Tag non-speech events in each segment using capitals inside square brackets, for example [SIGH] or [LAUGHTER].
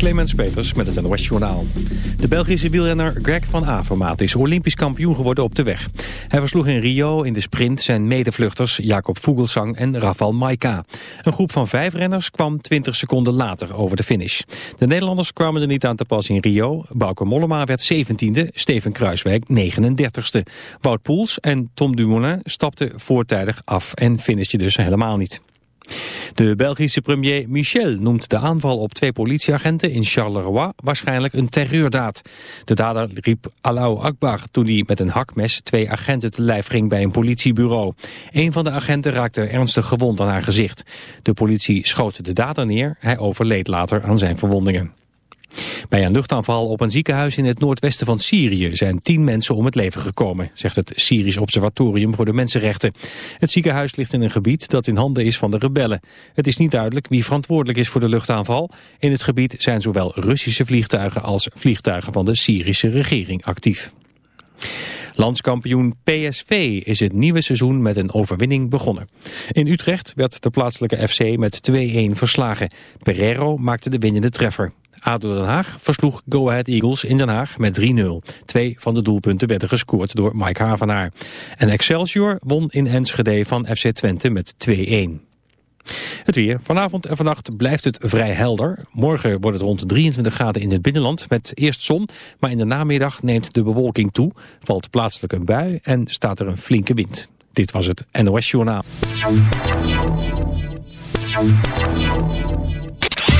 Clemens Peters met het NOS Journaal. De Belgische wielrenner Greg van Avermaat is olympisch kampioen geworden op de weg. Hij versloeg in Rio in de sprint zijn medevluchters Jacob Vogelsang en Rafal Maika. Een groep van vijf renners kwam 20 seconden later over de finish. De Nederlanders kwamen er niet aan te pas in Rio. Bauke Mollema werd 17e, Steven Kruiswijk 39e. Wout Poels en Tom Dumoulin stapten voortijdig af en finishten dus helemaal niet. De Belgische premier Michel noemt de aanval op twee politieagenten in Charleroi waarschijnlijk een terreurdaad. De dader riep Allahu Akbar toen hij met een hakmes twee agenten te lijf ging bij een politiebureau. Een van de agenten raakte ernstig gewond aan haar gezicht. De politie schoot de dader neer, hij overleed later aan zijn verwondingen. Bij een luchtaanval op een ziekenhuis in het noordwesten van Syrië zijn tien mensen om het leven gekomen, zegt het Syrisch Observatorium voor de Mensenrechten. Het ziekenhuis ligt in een gebied dat in handen is van de rebellen. Het is niet duidelijk wie verantwoordelijk is voor de luchtaanval. In het gebied zijn zowel Russische vliegtuigen als vliegtuigen van de Syrische regering actief. Landskampioen PSV is het nieuwe seizoen met een overwinning begonnen. In Utrecht werd de plaatselijke FC met 2-1 verslagen. Pereiro maakte de winnende treffer. ADO Den Haag versloeg Go Ahead Eagles in Den Haag met 3-0. Twee van de doelpunten werden gescoord door Mike Havenaar. En Excelsior won in Enschede van FC Twente met 2-1. Het weer. Vanavond en vannacht blijft het vrij helder. Morgen wordt het rond 23 graden in het binnenland met eerst zon. Maar in de namiddag neemt de bewolking toe, valt plaatselijk een bui en staat er een flinke wind. Dit was het NOS Journaal.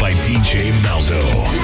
By DJ Malzo.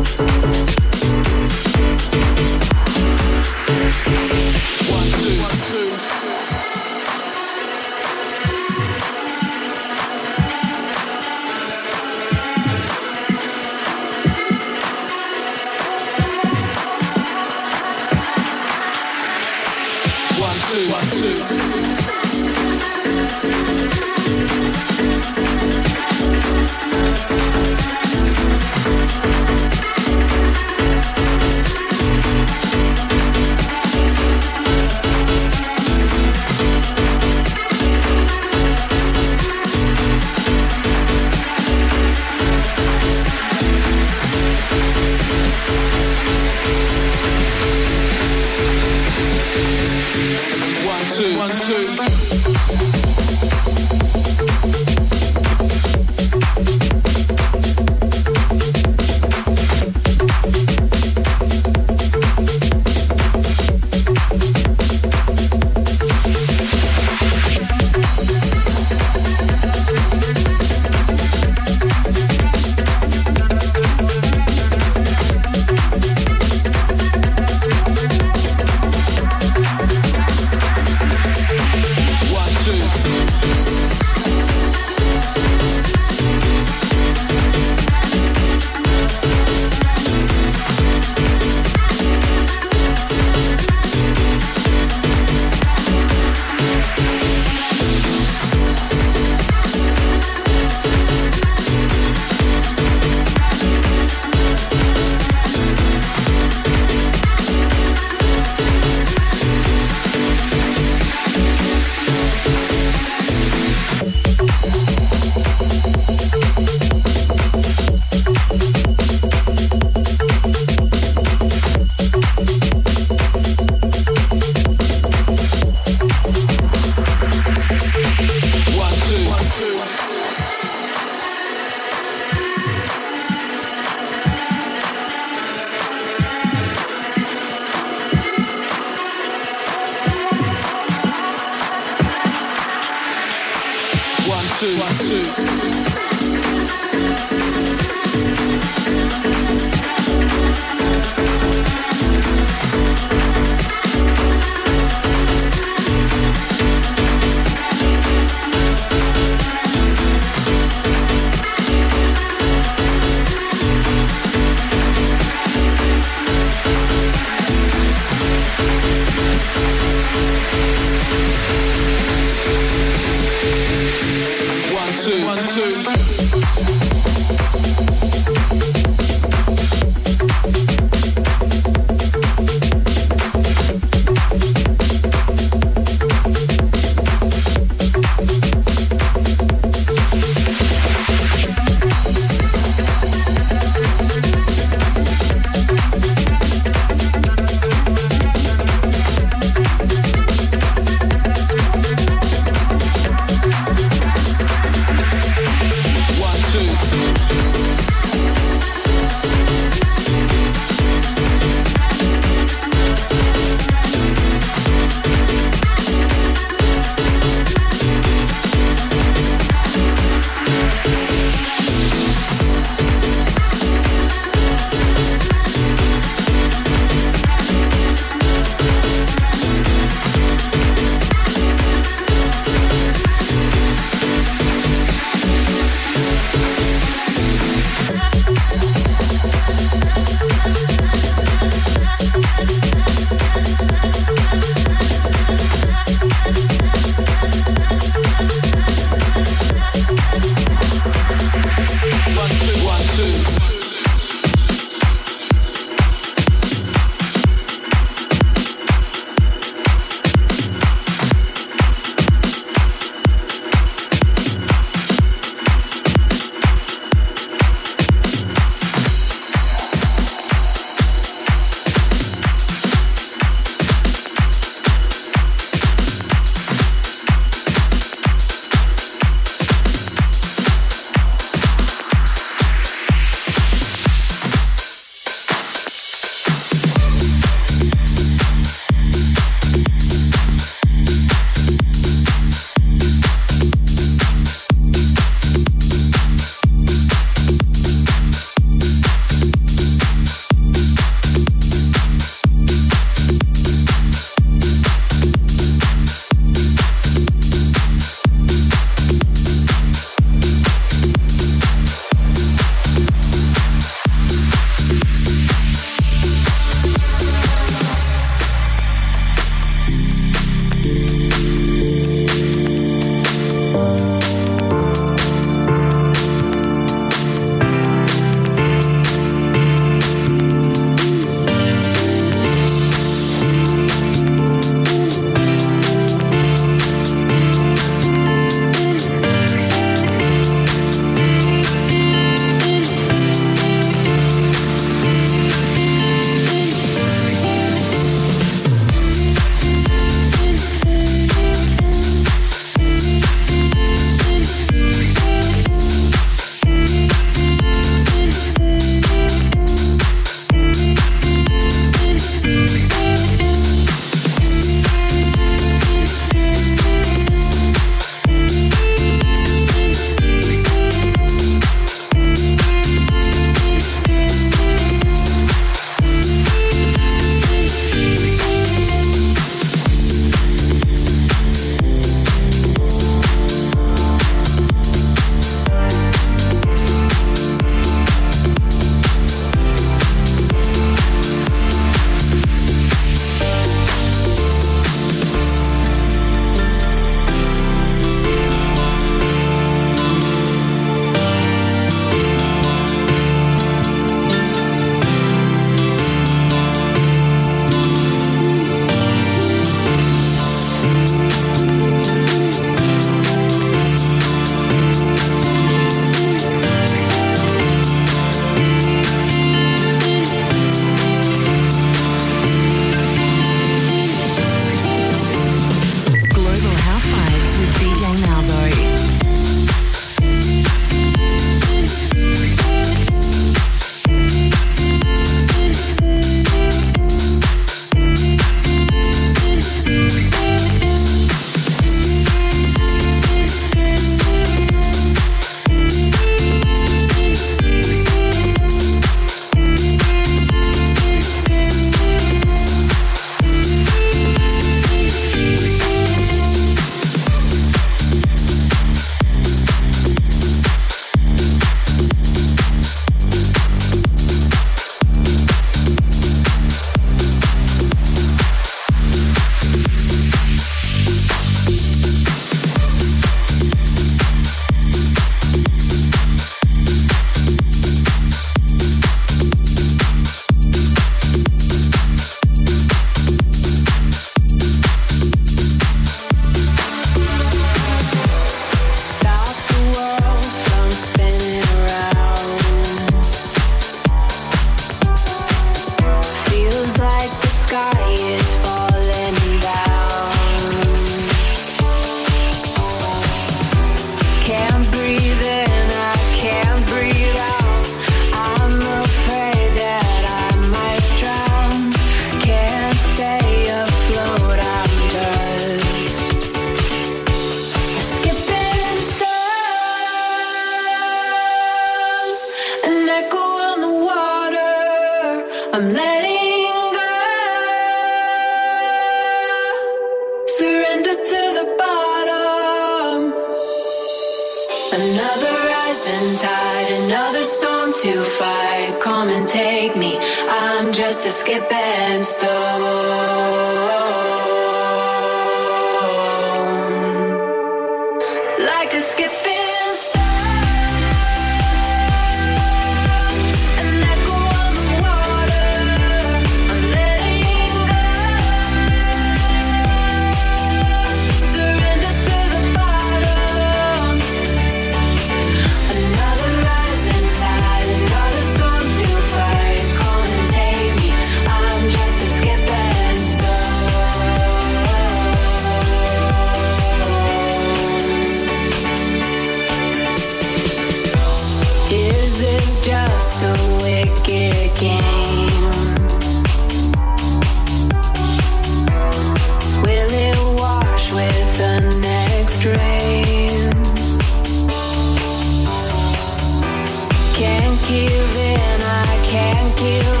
you.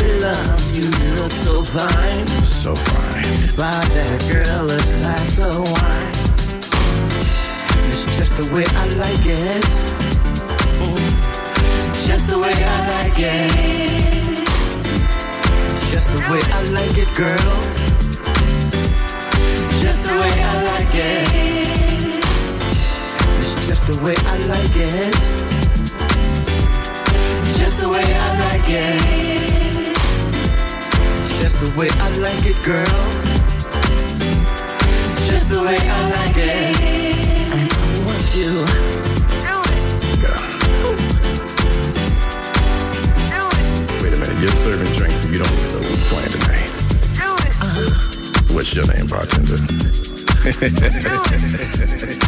feel love, you look so fine. So fine. Buy that girl a glass of wine. It's just the way I like it. Just the way I like it. Just the way I like it, girl. Just the way I like it. It's just the way I like it. Just the way I like it just the way I like it, girl. Just the way I like it. I want you. Wait a minute, you're serving drinks, so you don't even know who's playing tonight. Uh -huh. What's your name, bartender? Do it. [LAUGHS]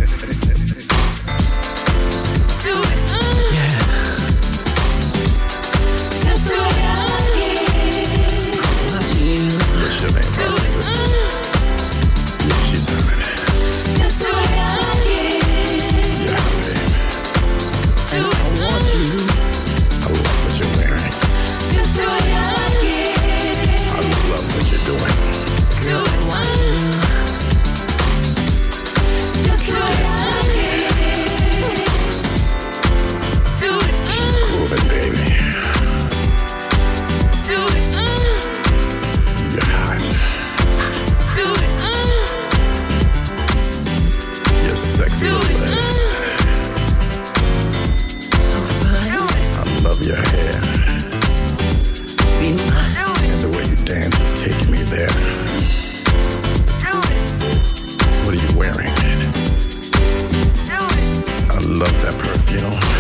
you know.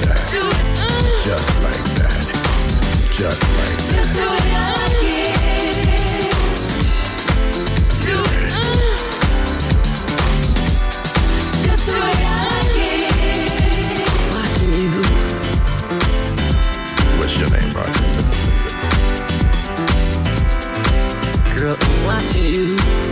Just like that. Just like that. Just the way I. Watching you. What's your name. Girl, I'm watching you.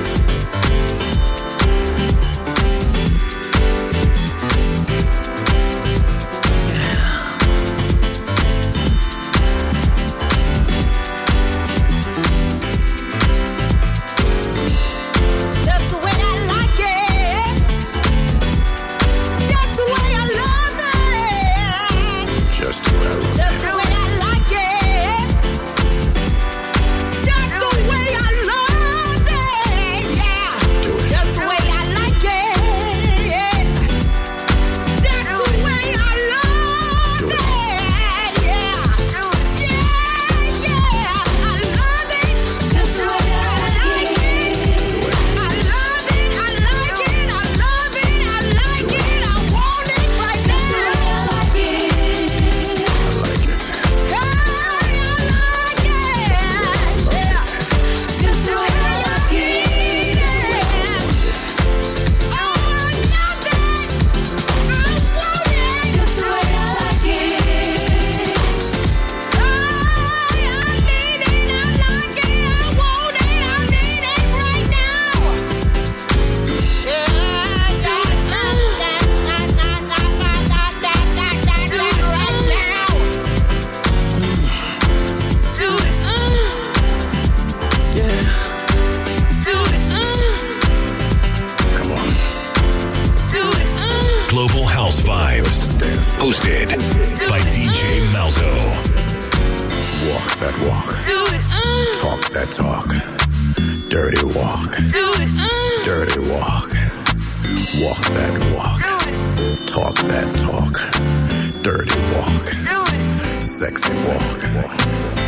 House Vibes. Hosted by DJ Malzo. Walk that walk. Do it. Talk that talk. Dirty walk. Do it. Dirty walk. Walk that walk. Talk that talk. Dirty walk. Sexy walk.